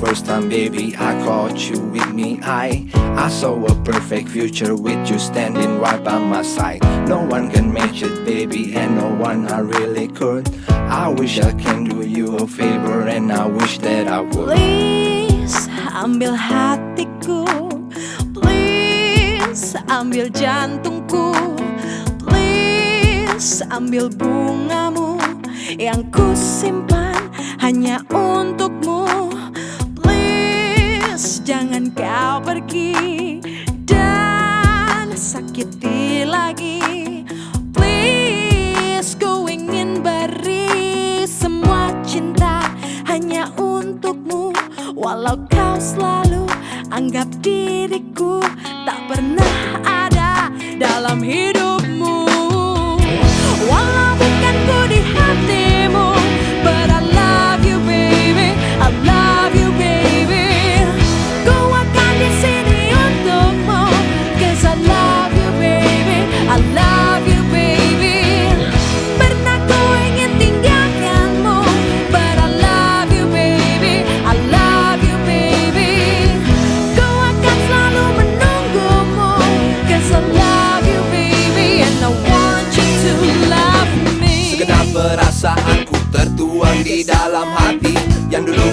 first time, baby, I caught you with me. I I saw a perfect future with you standing right by my side. No one can match it, baby, and no one I really could. I wish I can do you a favor, and I wish that I would. Please ambil hatiku Please ambil jantungku Please ambil bungamu Yang ku simpan hanya untukmu Jangan kau pergi. Dan sakiti lagi. Please ku ingin beri semua cinta hanya untukmu. Walau kau selalu anggap diriku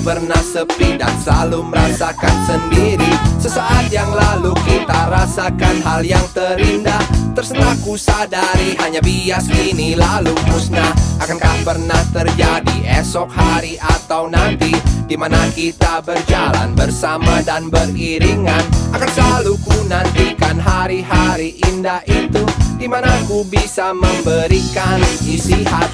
pernah sepi dan selalu merasakan sendiri. Sesaat yang lalu kita rasakan hal yang terindah. Tersentak ku sadari hanya bias kini lalu musnah. Akankah pernah terjadi esok hari atau nanti? Di mana kita berjalan bersama dan beriringan? Akan selalu ku nantikan hari-hari indah itu. Di mana ku bisa memberikan isi kau